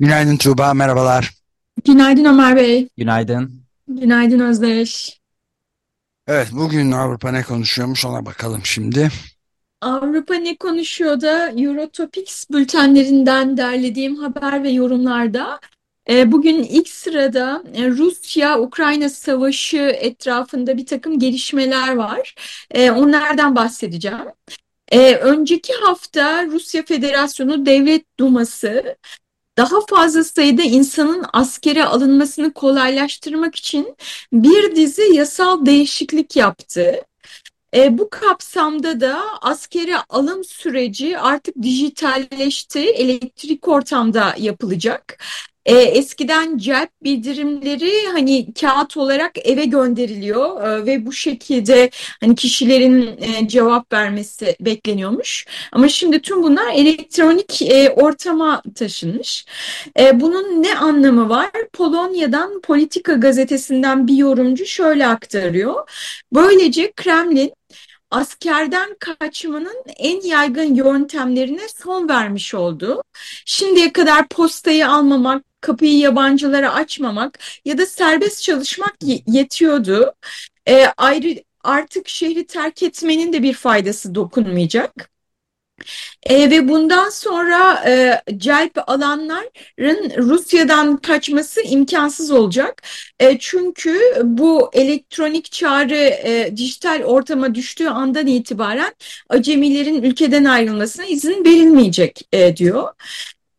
Günaydın Tuğba, merhabalar. Günaydın Ömer Bey. Günaydın. Günaydın Özdeş. Evet, bugün Avrupa ne konuşuyormuş ona bakalım şimdi. Avrupa ne konuşuyor da Eurotopics bültenlerinden derlediğim haber ve yorumlarda e, bugün ilk sırada e, Rusya-Ukrayna savaşı etrafında bir takım gelişmeler var. E, onlardan bahsedeceğim. Önceki hafta Rusya Federasyonu Devlet Duması daha fazla sayıda insanın askere alınmasını kolaylaştırmak için bir dizi yasal değişiklik yaptı. E, bu kapsamda da askere alım süreci artık dijitalleşti, elektrik ortamda yapılacak. E, eskiden celp bildirimleri hani kağıt olarak eve gönderiliyor e, ve bu şekilde hani kişilerin e, cevap vermesi bekleniyormuş. Ama şimdi tüm bunlar elektronik e, ortama taşınmış. E, bunun ne anlamı var? Polonya'dan Politika gazetesinden bir yorumcu şöyle aktarıyor. Böylece Kremlin askerden kaçmanın en yaygın yöntemlerine son vermiş oldu. Şimdiye kadar postayı almamak, kapıyı yabancılara açmamak ya da serbest çalışmak yetiyordu. E, ayrı artık şehri terk etmenin de bir faydası dokunmayacak. E, ve bundan sonra e, celp alanların Rusya'dan kaçması imkansız olacak. E, çünkü bu elektronik çağrı e, dijital ortama düştüğü andan itibaren acemilerin ülkeden ayrılmasına izin verilmeyecek e, diyor.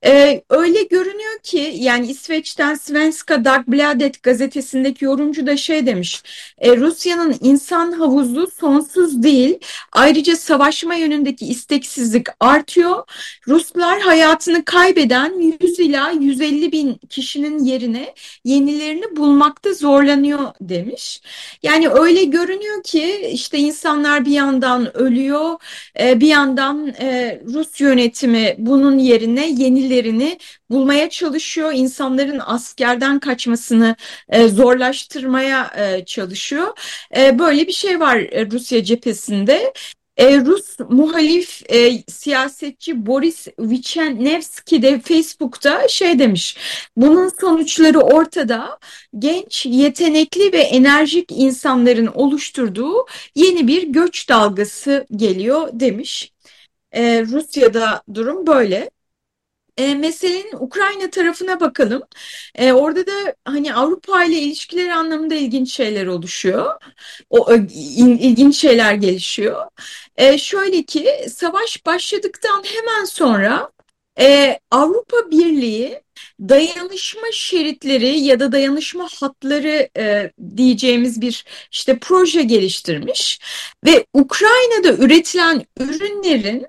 Ee, öyle görünüyor ki yani İsveç'ten Svenska Dagbladet gazetesindeki yorumcu da şey demiş. E, Rusya'nın insan havuzu sonsuz değil. Ayrıca savaşma yönündeki isteksizlik artıyor. Ruslar hayatını kaybeden 100 ila 150 bin kişinin yerine yenilerini bulmakta zorlanıyor demiş. Yani öyle görünüyor ki işte insanlar bir yandan ölüyor, e, bir yandan e, Rus yönetimi bunun yerine yenilerini yenilerini bulmaya çalışıyor. İnsanların askerden kaçmasını e, zorlaştırmaya e, çalışıyor. E, böyle bir şey var e, Rusya cephesinde. E, Rus muhalif e, siyasetçi Boris Vichenevski de Facebook'ta şey demiş. Bunun sonuçları ortada. Genç, yetenekli ve enerjik insanların oluşturduğu yeni bir göç dalgası geliyor demiş. E, Rusya'da durum böyle e, meselenin Ukrayna tarafına bakalım. E, orada da hani Avrupa ile ilişkiler anlamında ilginç şeyler oluşuyor. O in, ilginç şeyler gelişiyor. E, şöyle ki savaş başladıktan hemen sonra e, Avrupa Birliği dayanışma şeritleri ya da dayanışma hatları e, diyeceğimiz bir işte proje geliştirmiş ve Ukrayna'da üretilen ürünlerin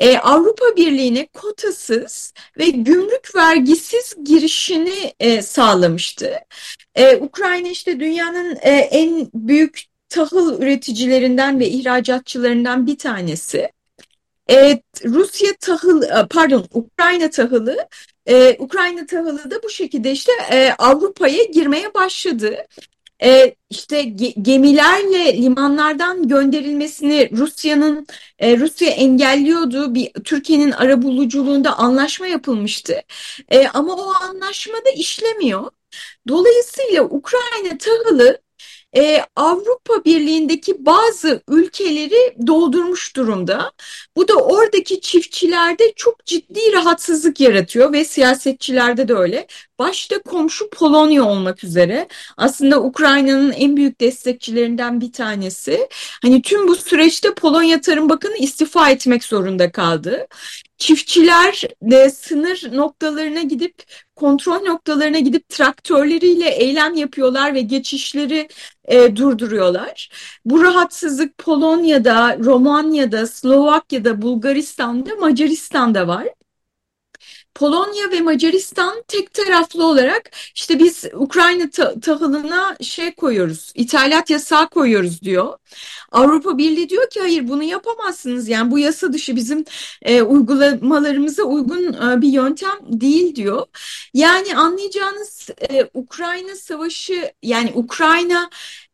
e, Avrupa Birliği'ne kotasız ve gümrük vergisiz girişini e, sağlamıştı. E, Ukrayna işte dünyanın e, en büyük tahıl üreticilerinden ve ihracatçılarından bir tanesi. E, Rusya tahıl, e, pardon Ukrayna tahılı, e, Ukrayna tahılı da bu şekilde işte e, Avrupa'ya girmeye başladı e, işte gemilerle limanlardan gönderilmesini Rusya'nın e, Rusya engelliyordu. Bir Türkiye'nin arabuluculuğunda anlaşma yapılmıştı. E, ama o anlaşmada işlemiyor. Dolayısıyla Ukrayna tahılı e, Avrupa Birliği'ndeki bazı ülkeleri doldurmuş durumda. Bu da oradaki çiftçilerde çok ciddi rahatsızlık yaratıyor ve siyasetçilerde de öyle. Başta komşu Polonya olmak üzere aslında Ukrayna'nın en büyük destekçilerinden bir tanesi. Hani tüm bu süreçte Polonya Tarım Bakanı istifa etmek zorunda kaldı. Çiftçiler de sınır noktalarına gidip kontrol noktalarına gidip traktörleriyle eylem yapıyorlar ve geçişleri e, durduruyorlar. Bu rahatsızlık Polonya'da, Romanya'da, Slovakya'da, Bulgaristan'da, Macaristan'da var. Polonya ve Macaristan tek taraflı olarak işte biz Ukrayna tahılına şey koyuyoruz, ithalat yasağı koyuyoruz diyor. Avrupa Birliği diyor ki hayır bunu yapamazsınız yani bu yasa dışı bizim e, uygulamalarımıza uygun e, bir yöntem değil diyor. Yani anlayacağınız e, Ukrayna savaşı yani Ukrayna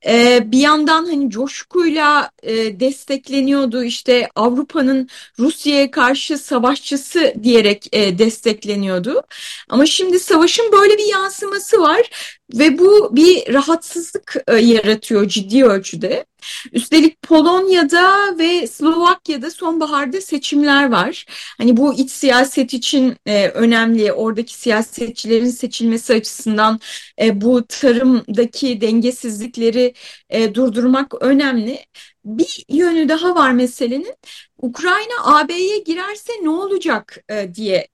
e, bir yandan hani coşkuyla e, destekleniyordu işte Avrupa'nın Rusya'ya karşı savaşçısı diyerek e, destekleniyordu. Ama şimdi savaşın böyle bir yansıması var ve bu bir rahatsızlık e, yaratıyor ciddi ölçüde. Üstelik Polonya'da ve Slovakya'da sonbaharda seçimler var. Hani bu iç siyaset için e, önemli. Oradaki siyasetçilerin seçilmesi açısından e, bu tarımdaki dengesizlikleri e, durdurmak önemli. Bir yönü daha var meselenin. Ukrayna AB'ye girerse ne olacak e, diye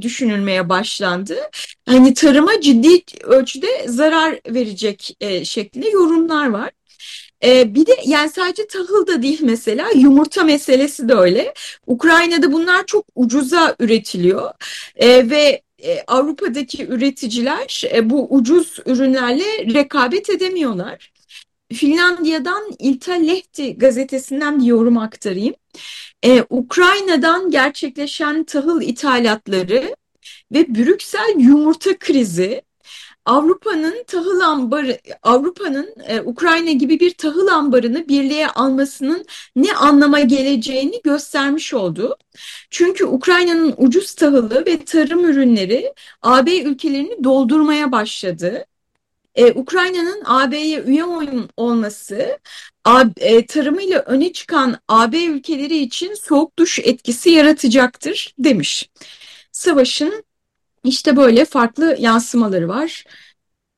düşünülmeye başlandı. Hani tarıma ciddi ölçüde zarar verecek e, şeklinde yorumlar var. E, bir de yani sadece tahıl da değil mesela yumurta meselesi de öyle. Ukrayna'da bunlar çok ucuza üretiliyor e, ve e, Avrupa'daki üreticiler e, bu ucuz ürünlerle rekabet edemiyorlar. Finlandiya'dan İlta Lehti gazetesinden bir yorum aktarayım. Ee, Ukrayna'dan gerçekleşen tahıl ithalatları ve Brüksel yumurta krizi Avrupa'nın tahıl ambarı, Avrupa'nın e, Ukrayna gibi bir tahıl ambarını birliğe almasının ne anlama geleceğini göstermiş oldu. Çünkü Ukrayna'nın ucuz tahılı ve tarım ürünleri AB ülkelerini doldurmaya başladı. Ee, Ukrayna'nın AB'ye üye olması e, tarımıyla öne çıkan AB ülkeleri için soğuk duş etkisi yaratacaktır demiş. Savaşın işte böyle farklı yansımaları var.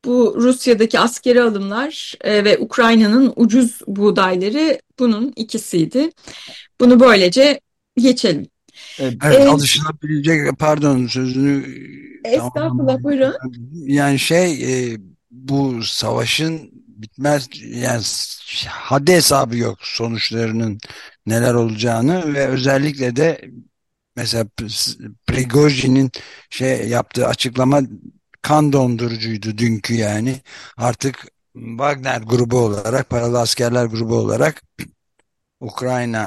Bu Rusya'daki askeri alımlar e, ve Ukrayna'nın ucuz buğdayları bunun ikisiydi. Bunu böylece geçelim. Evet, evet alışılabilecek pardon sözünü Estağfurullah buyurun. Yani şey e, bu savaşın bitmez yani haddi hesabı yok sonuçlarının neler olacağını ve özellikle de mesela Prigojin'in şey yaptığı açıklama kan dondurucuydu dünkü yani artık Wagner grubu olarak paralı askerler grubu olarak Ukrayna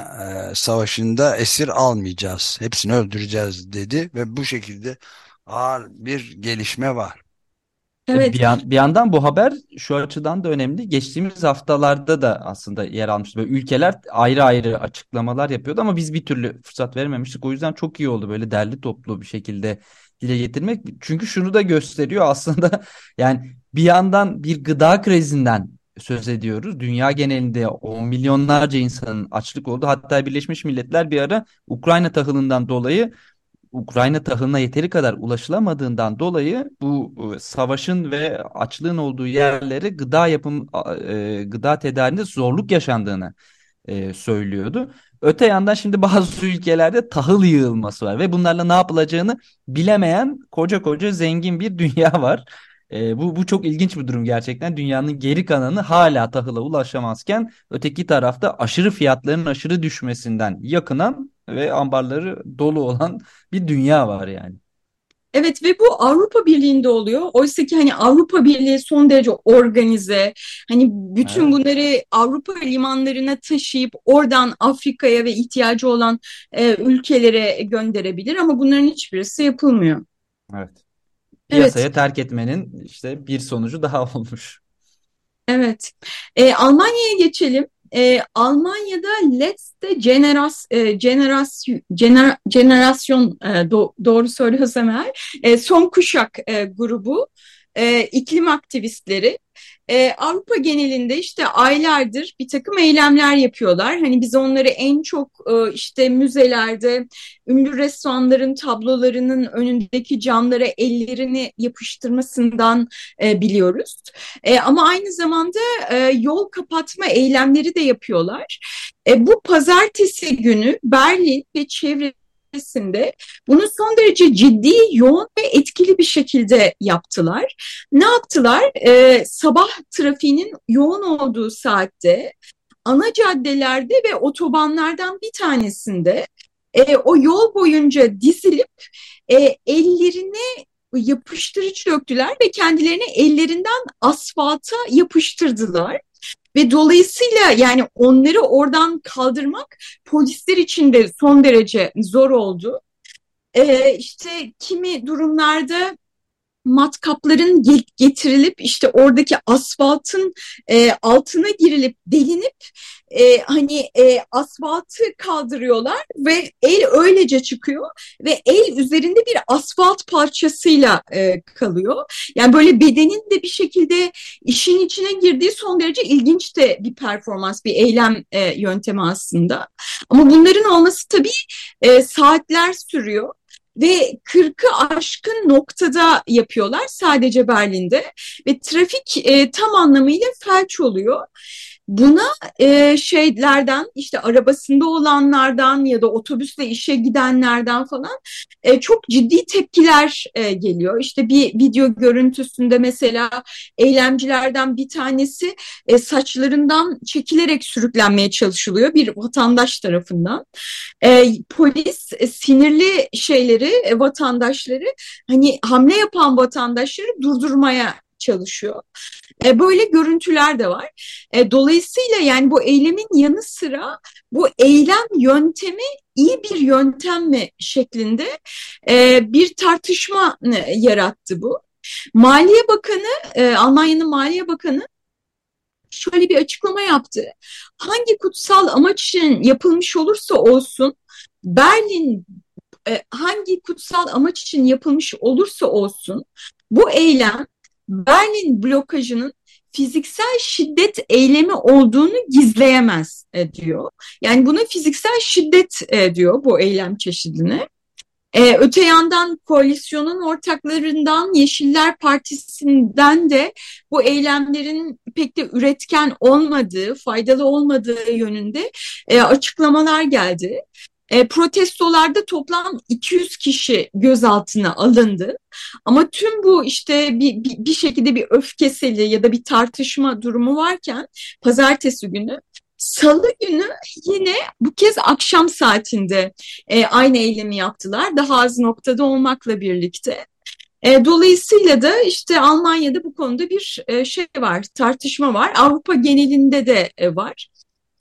e, savaşında esir almayacağız hepsini öldüreceğiz dedi ve bu şekilde ağır bir gelişme var. Evet. Bir, yan, bir yandan bu haber şu açıdan da önemli. Geçtiğimiz haftalarda da aslında yer almıştı. Böyle ülkeler ayrı ayrı açıklamalar yapıyordu ama biz bir türlü fırsat verememiştik. O yüzden çok iyi oldu böyle derli toplu bir şekilde dile getirmek. Çünkü şunu da gösteriyor aslında yani bir yandan bir gıda krizinden söz ediyoruz. Dünya genelinde on milyonlarca insanın açlık oldu. Hatta Birleşmiş Milletler bir ara Ukrayna tahılından dolayı Ukrayna tahılına yeteri kadar ulaşılamadığından dolayı bu e, savaşın ve açlığın olduğu yerlere gıda yapım e, gıda tedarinde zorluk yaşandığını e, söylüyordu. Öte yandan şimdi bazı ülkelerde tahıl yığılması var ve bunlarla ne yapılacağını bilemeyen koca koca zengin bir dünya var. E, bu, bu çok ilginç bir durum gerçekten. Dünyanın geri kalanı hala tahıla ulaşamazken öteki tarafta aşırı fiyatların aşırı düşmesinden yakınan ve ambarları dolu olan bir dünya var yani. Evet ve bu Avrupa Birliği'nde oluyor. Oysa ki hani Avrupa Birliği son derece organize. Hani bütün evet. bunları Avrupa limanlarına taşıyıp oradan Afrika'ya ve ihtiyacı olan e, ülkelere gönderebilir ama bunların hiçbirisi yapılmıyor. Evet. Piyasaya evet. terk etmenin işte bir sonucu daha olmuş. Evet. E, Almanya'ya geçelim e, Almanya'da Letzte Generas, e, Generas, Gener, Generasyon e, do, doğru söylüyorsam eğer. E, son kuşak e, grubu. E, iklim aktivistleri e, Avrupa genelinde işte aylardır bir takım eylemler yapıyorlar. Hani biz onları en çok e, işte müzelerde ünlü restoranların tablolarının önündeki camlara ellerini yapıştırmasından e, biliyoruz. E, ama aynı zamanda e, yol kapatma eylemleri de yapıyorlar. E, bu pazartesi günü Berlin ve çevre sayesinde bunu son derece ciddi, yoğun ve etkili bir şekilde yaptılar. Ne yaptılar? Ee, sabah trafiğinin yoğun olduğu saatte ana caddelerde ve otobanlardan bir tanesinde e, o yol boyunca dizilip e, ellerine yapıştırıcı döktüler ve kendilerini ellerinden asfalta yapıştırdılar. Ve dolayısıyla yani onları oradan kaldırmak polisler için de son derece zor oldu. Ee, işte kimi durumlarda matkapların getirilip işte oradaki asfaltın e, altına girilip delinip e, hani e, asfaltı kaldırıyorlar ve el öylece çıkıyor ve el üzerinde bir asfalt parçasıyla e, kalıyor. Yani böyle bedenin de bir şekilde işin içine girdiği son derece ilginç de bir performans, bir eylem e, yöntemi aslında. Ama bunların olması tabii e, saatler sürüyor ve 40'ı aşkın noktada yapıyorlar sadece Berlin'de ve trafik e, tam anlamıyla felç oluyor. Buna e, şeylerden işte arabasında olanlardan ya da otobüsle işe gidenlerden falan e, çok ciddi tepkiler e, geliyor. İşte bir video görüntüsünde mesela eylemcilerden bir tanesi e, saçlarından çekilerek sürüklenmeye çalışılıyor bir vatandaş tarafından. E, polis e, sinirli şeyleri e, vatandaşları hani hamle yapan vatandaşları durdurmaya çalışıyor. E, böyle görüntüler de var. E, dolayısıyla yani bu eylemin yanı sıra bu eylem yöntemi iyi bir yöntem mi şeklinde e, bir tartışma yarattı bu. Maliye Bakanı, e, Almanya'nın Maliye Bakanı şöyle bir açıklama yaptı. Hangi kutsal amaç için yapılmış olursa olsun Berlin e, hangi kutsal amaç için yapılmış olursa olsun bu eylem Berlin blokajının fiziksel şiddet eylemi olduğunu gizleyemez e, diyor. Yani buna fiziksel şiddet e, diyor bu eylem çeşidine. Ee, öte yandan koalisyonun ortaklarından Yeşiller Partisi'nden de bu eylemlerin pek de üretken olmadığı, faydalı olmadığı yönünde e, açıklamalar geldi. E, protestolarda toplam 200 kişi gözaltına alındı. Ama tüm bu işte bir, bir, bir şekilde bir öfkeseli ya da bir tartışma durumu varken pazartesi günü Salı günü yine bu kez akşam saatinde e, aynı eylemi yaptılar. Daha az noktada olmakla birlikte. E, dolayısıyla da işte Almanya'da bu konuda bir e, şey var, tartışma var. Avrupa genelinde de e, var.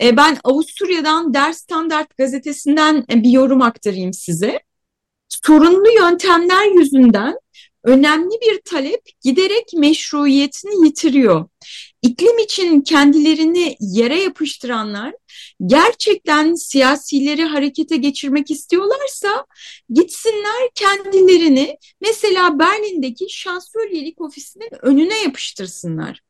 E, ben Avusturya'dan Der Standard gazetesinden e, bir yorum aktarayım size. Sorunlu yöntemler yüzünden önemli bir talep giderek meşruiyetini yitiriyor. İklim için kendilerini yere yapıştıranlar gerçekten siyasileri harekete geçirmek istiyorlarsa gitsinler kendilerini mesela Berlin'deki şansölyelik ofisinin önüne yapıştırsınlar.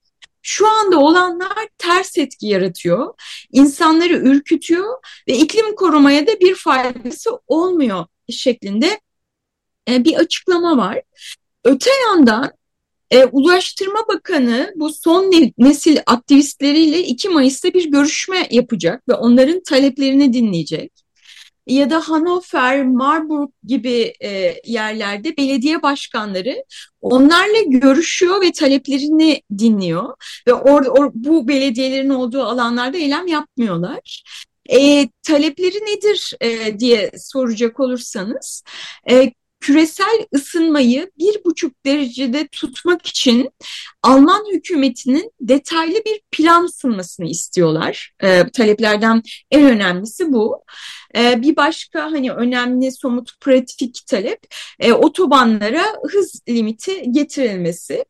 Şu anda olanlar ters etki yaratıyor, insanları ürkütüyor ve iklim korumaya da bir faydası olmuyor şeklinde e, bir açıklama var. Öte yandan e, Ulaştırma Bakanı bu son nesil aktivistleriyle 2 Mayıs'ta bir görüşme yapacak ve onların taleplerini dinleyecek ya da Hannover, Marburg gibi e, yerlerde belediye başkanları onlarla görüşüyor ve taleplerini dinliyor ve or, or, bu belediyelerin olduğu alanlarda eylem yapmıyorlar. E, talepleri nedir e, diye soracak olursanız e, küresel ısınmayı bir buçuk derecede tutmak için Alman hükümetinin detaylı bir plan sunmasını istiyorlar. E, taleplerden en önemlisi bu. E, bir başka hani önemli somut pratik talep e, otobanlara hız limiti getirilmesi.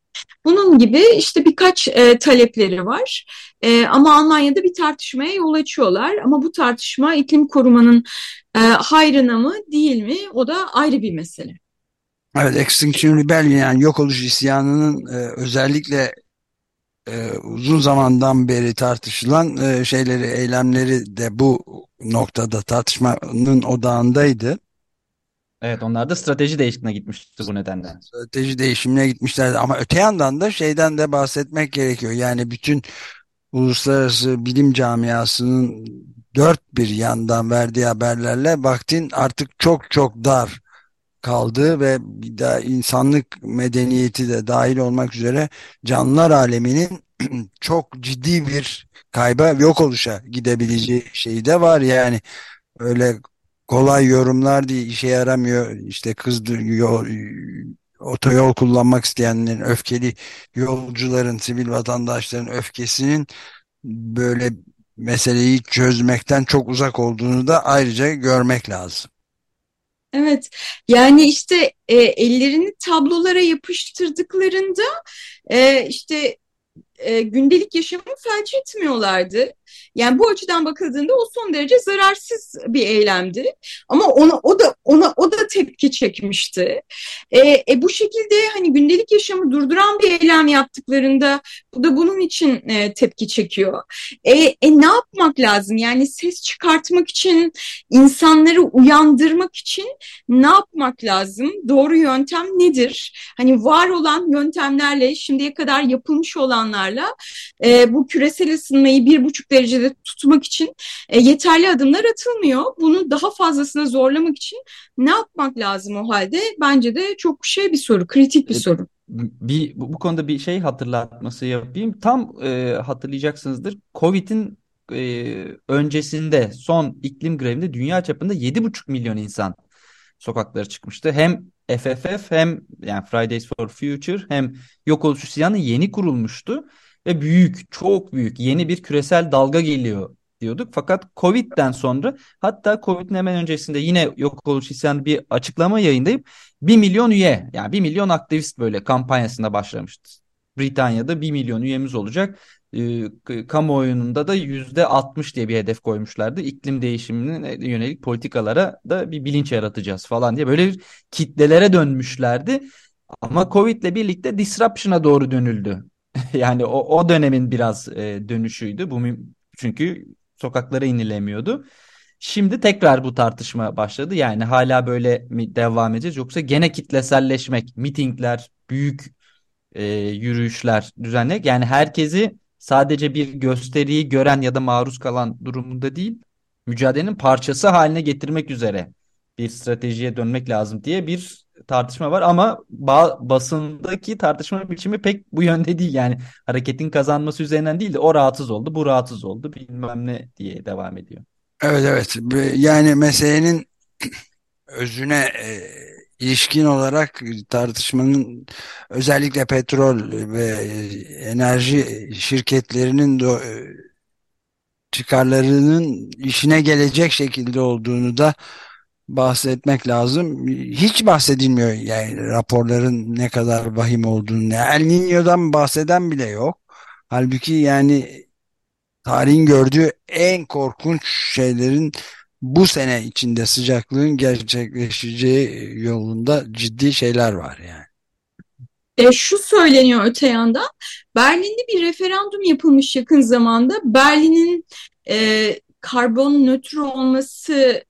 Bunun gibi işte birkaç e, talepleri var e, ama Almanya'da bir tartışmaya yol açıyorlar ama bu tartışma iklim korumanın e, hayrına mı değil mi o da ayrı bir mesele. Evet, Extinction Rebellion yani yok oluş isyanının e, özellikle e, uzun zamandan beri tartışılan e, şeyleri, eylemleri de bu noktada tartışmanın odağındaydı. Evet onlar da strateji değişikliğine gitmişti bu nedenle. Strateji değişimine gitmişlerdi ama öte yandan da şeyden de bahsetmek gerekiyor. Yani bütün uluslararası bilim camiasının dört bir yandan verdiği haberlerle vaktin artık çok çok dar kaldığı ve bir daha insanlık medeniyeti de dahil olmak üzere canlılar aleminin çok ciddi bir kayba yok oluşa gidebileceği şeyi de var yani öyle kolay yorumlar değil işe yaramıyor işte yol, otoyol kullanmak isteyenlerin öfkeli yolcuların sivil vatandaşların öfkesinin böyle meseleyi çözmekten çok uzak olduğunu da ayrıca görmek lazım. Evet yani işte e, ellerini tablolara yapıştırdıklarında e, işte e, gündelik yaşamı felç etmiyorlardı. Yani bu açıdan bakıldığında o son derece zararsız bir eylemdi. Ama ona o da ona o da tepki çekmişti. E, e, bu şekilde hani gündelik yaşamı durduran bir eylem yaptıklarında bu da bunun için e, tepki çekiyor. E, e, ne yapmak lazım? Yani ses çıkartmak için, insanları uyandırmak için ne yapmak lazım? Doğru yöntem nedir? Hani var olan yöntemlerle şimdiye kadar yapılmış olanlarla e, bu küresel ısınmayı bir buçuk derecede tutmak için e, yeterli adımlar atılmıyor. Bunu daha fazlasına zorlamak için ne yapmak lazım o halde? Bence de çok şey bir soru, kritik bir soru. Bir, bu, bu konuda bir şey hatırlatması yapayım. Tam e, hatırlayacaksınızdır. Covid'in e, öncesinde son iklim grevinde dünya çapında 7,5 milyon insan sokaklara çıkmıştı. Hem FFF hem yani Fridays for Future hem Yok Oluş İsyanı yeni kurulmuştu ve büyük, çok büyük yeni bir küresel dalga geliyor diyorduk. Fakat Covid'den sonra hatta Covid'in hemen öncesinde yine yok oluş isyanı bir açıklama yayınlayıp 1 milyon üye yani 1 milyon aktivist böyle kampanyasında başlamıştı. Britanya'da 1 milyon üyemiz olacak. E, kamuoyununda da %60 diye bir hedef koymuşlardı. İklim değişimine yönelik politikalara da bir bilinç yaratacağız falan diye böyle bir kitlelere dönmüşlerdi. Ama Covid ile birlikte disruption'a doğru dönüldü. yani o, o dönemin biraz e, dönüşüydü. Bu çünkü sokaklara inilemiyordu. Şimdi tekrar bu tartışma başladı. Yani hala böyle mi devam edeceğiz yoksa gene kitleselleşmek, mitingler, büyük e, yürüyüşler düzenlemek yani herkesi sadece bir gösteriyi gören ya da maruz kalan durumunda değil, mücadelenin parçası haline getirmek üzere bir stratejiye dönmek lazım diye bir tartışma var ama ba basındaki tartışma biçimi pek bu yönde değil yani hareketin kazanması üzerinden değil de o rahatsız oldu bu rahatsız oldu bilmem ne diye devam ediyor. Evet evet yani meselenin özüne e, ilişkin olarak tartışmanın özellikle petrol ve enerji şirketlerinin de, e, çıkarlarının işine gelecek şekilde olduğunu da bahsetmek lazım. Hiç bahsedilmiyor yani raporların ne kadar vahim olduğunu. El Niño'dan bahseden bile yok. Halbuki yani tarihin gördüğü en korkunç şeylerin bu sene içinde sıcaklığın gerçekleşeceği yolunda ciddi şeyler var yani. E, şu söyleniyor öte yandan Berlin'de bir referandum yapılmış yakın zamanda Berlin'in e, karbon nötr olması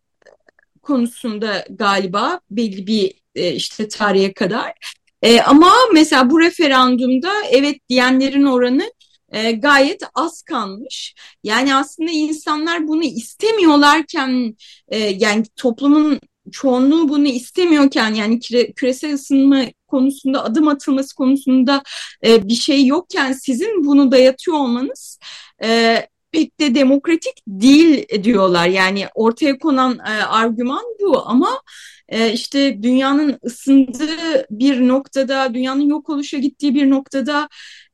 konusunda galiba belli bir e, işte tarihe kadar. E, ama mesela bu referandumda evet diyenlerin oranı e, gayet az kalmış. Yani aslında insanlar bunu istemiyorlarken e, yani toplumun çoğunluğu bunu istemiyorken yani küre, küresel ısınma konusunda adım atılması konusunda e, bir şey yokken sizin bunu dayatıyor olmanız e, pek de demokratik değil diyorlar. Yani ortaya konan e, argüman bu ama e, işte dünyanın ısındığı bir noktada, dünyanın yok oluşa gittiği bir noktada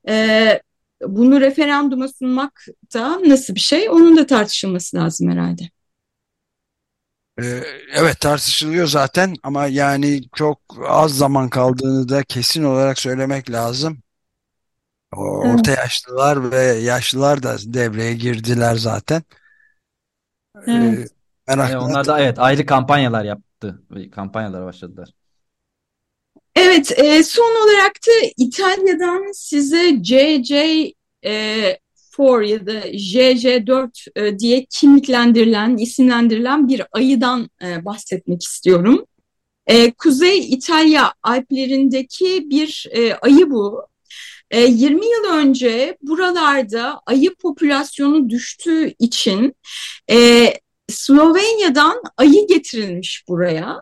e, bunu referanduma sunmak da nasıl bir şey? Onun da tartışılması lazım herhalde. Ee, evet tartışılıyor zaten ama yani çok az zaman kaldığını da kesin olarak söylemek lazım. Orta yaşlılar ve yaşlılar da devreye girdiler zaten. Evet. Ee, e, onlar da evet ayrı kampanyalar yaptı. Kampanyalara başladılar. Evet, e, son olarak da İtalya'dan size CC e, 4 ya da JJ4 e, diye kimliklendirilen, isimlendirilen bir ayıdan e, bahsetmek istiyorum. E, Kuzey İtalya Alplerindeki bir e, ayı bu. E, 20 yıl önce buralarda ayı popülasyonu düştüğü için e, Slovenya'dan ayı getirilmiş buraya.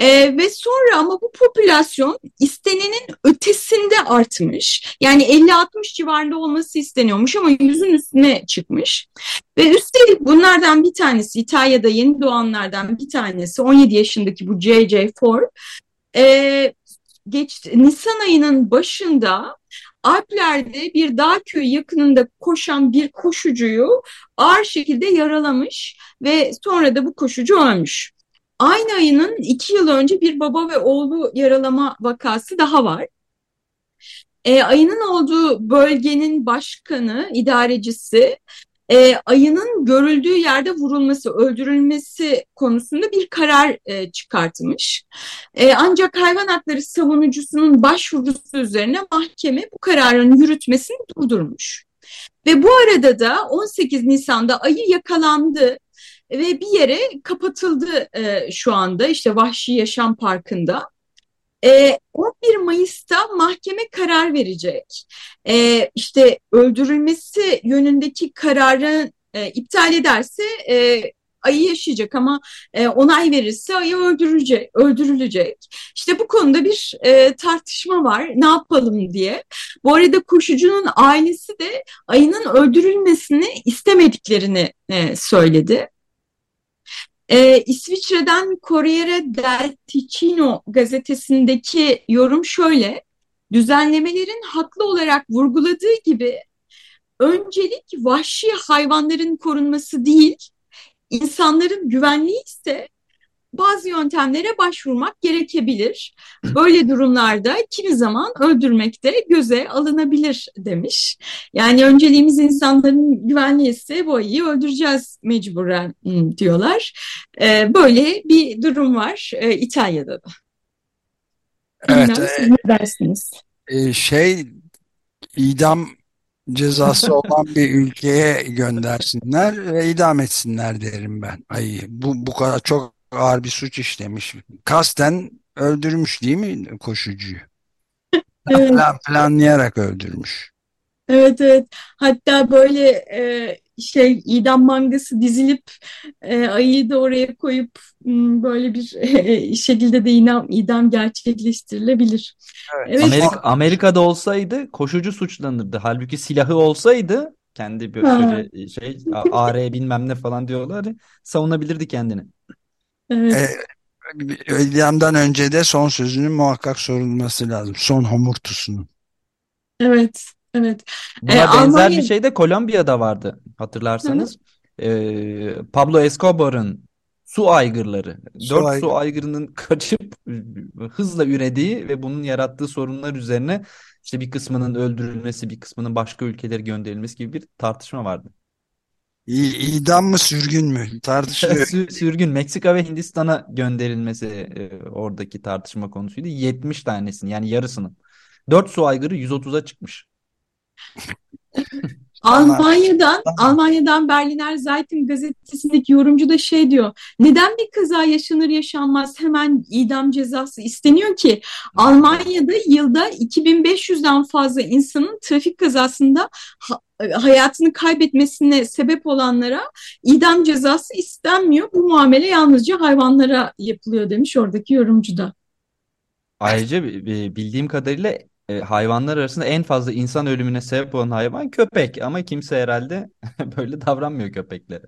Ee, ve sonra ama bu popülasyon istenenin ötesinde artmış. Yani 50-60 civarında olması isteniyormuş ama yüzün üstüne çıkmış. Ve üstelik bunlardan bir tanesi İtalya'da yeni doğanlardan bir tanesi 17 yaşındaki bu J.J. Ford e, geç, Nisan ayının başında Alplerde bir dağ köyü yakınında koşan bir koşucuyu ağır şekilde yaralamış ve sonra da bu koşucu ölmüş. Aynı ayının iki yıl önce bir baba ve oğlu yaralama vakası daha var. E, ayının olduğu bölgenin başkanı, idarecisi e, ayının görüldüğü yerde vurulması, öldürülmesi konusunda bir karar e, çıkartmış. E, ancak hayvan hakları savunucusunun başvurusu üzerine mahkeme bu kararın yürütmesini durdurmuş. Ve bu arada da 18 Nisan'da ayı yakalandı ve bir yere kapatıldı e, şu anda işte Vahşi Yaşam Parkı'nda. E, 11 Mayıs'ta mahkeme karar verecek. E, işte öldürülmesi yönündeki kararı e, iptal ederse e, ayı yaşayacak ama e, onay verirse ayı öldürülecek, öldürülecek. İşte bu konuda bir e, tartışma var. Ne yapalım diye. Bu arada koşucunun ailesi de ayının öldürülmesini istemediklerini e, söyledi. Ee, İsviçre'den Corriere del Ticino gazetesindeki yorum şöyle. Düzenlemelerin haklı olarak vurguladığı gibi öncelik vahşi hayvanların korunması değil, insanların güvenliği ise bazı yöntemlere başvurmak gerekebilir. Böyle durumlarda kimi zaman öldürmek de göze alınabilir demiş. Yani önceliğimiz insanların güvenliği ise bu ayıyı öldüreceğiz mecburen hmm, diyorlar. Ee, böyle bir durum var e, İtalya'da da. Evet. Bilmem, siz ne dersiniz? E, şey idam cezası olan bir ülkeye göndersinler ve idam etsinler derim ben ayıyı. Bu, bu kadar çok ağır bir suç işlemiş. Kasten öldürmüş değil mi koşucuyu? Evet. Plan, planlayarak öldürmüş. Evet evet. Hatta böyle e, şey idam mangası dizilip e, ayıyı da oraya koyup m, böyle bir e, şekilde de idam, idam gerçekleştirilebilir. Evet. Amerika, Amerika'da olsaydı koşucu suçlanırdı. Halbuki silahı olsaydı kendi böyle Ha. şöyle şey AR bilmem ne falan diyorlar ya, savunabilirdi kendini. Evet. E, idamdan önce de son sözünün muhakkak sorulması lazım. Son homurtusunun. Evet. Evet. Buna E, benzer Almanya- bir şey de Kolombiya'da vardı hatırlarsanız. Ee, Pablo Escobar'ın su aygırları. Su Dört aygırı. su aygırının kaçıp hızla ürediği ve bunun yarattığı sorunlar üzerine işte bir kısmının öldürülmesi, bir kısmının başka ülkelere gönderilmesi gibi bir tartışma vardı. İdam mı sürgün mü? Tartışılıyor. Sü- Sürgün Meksika ve Hindistan'a gönderilmesi e, oradaki tartışma konusuydu. 70 tanesini yani yarısının. 4 su aygırı 130'a çıkmış. Almanya'dan. Almanya'dan Berliner Zeitung gazetesindeki yorumcu da şey diyor. Neden bir kaza yaşanır yaşanmaz hemen idam cezası isteniyor ki? Almanya'da yılda 2500'den fazla insanın trafik kazasında ha- hayatını kaybetmesine sebep olanlara idam cezası istenmiyor. Bu muamele yalnızca hayvanlara yapılıyor demiş oradaki yorumcu da. Ayrıca bi- bi- bildiğim kadarıyla e, hayvanlar arasında en fazla insan ölümüne sebep olan hayvan köpek ama kimse herhalde böyle davranmıyor köpeklere.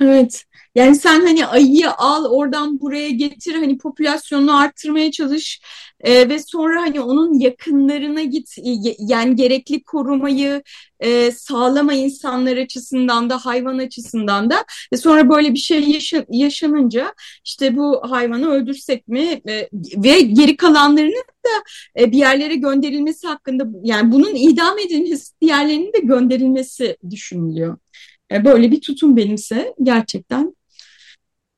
Evet. Yani sen hani ayıyı al oradan buraya getir hani popülasyonunu arttırmaya çalış e, ve sonra hani onun yakınlarına git Y- yani gerekli korumayı e, sağlama insanlar açısından da hayvan açısından da ve sonra böyle bir şey yaşa- yaşanınca işte bu hayvanı öldürsek mi E, ve geri kalanlarının da e, bir yerlere gönderilmesi hakkında yani bunun idam edilmesi diğerlerinin de gönderilmesi düşünülüyor. E, Böyle bir tutum benimse gerçekten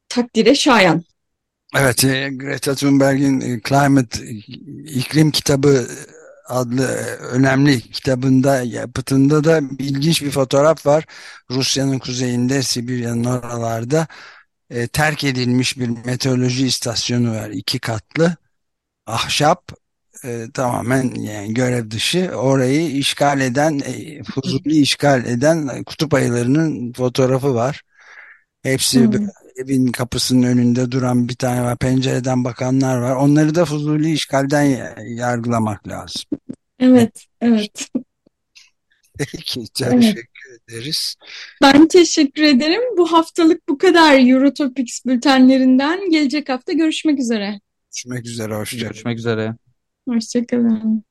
takdire şayan. Evet, e, Greta Thunberg'in e, Climate İklim Kitabı adlı önemli kitabında yapıtında da ilginç bir fotoğraf var. Rusya'nın kuzeyinde, Sibirya'nın oralarda e, terk edilmiş bir meteoroloji istasyonu var. iki katlı ahşap e, tamamen yani görev dışı orayı işgal eden, e, Fuzuli işgal eden kutup ayılarının fotoğrafı var. Hepsi Hmm. evin kapısının önünde duran bir tane var. Pencereden bakanlar var. Onları da Fuzuli işgalden ya- yargılamak lazım. Evet, evet. Peki, Evet. teşekkür ederiz. Ben teşekkür ederim. Bu haftalık bu kadar Eurotopics bültenlerinden. Gelecek hafta görüşmek üzere. Görüşmek üzere, hoşça kalın. Görüşmek üzere. Hoşçakalın.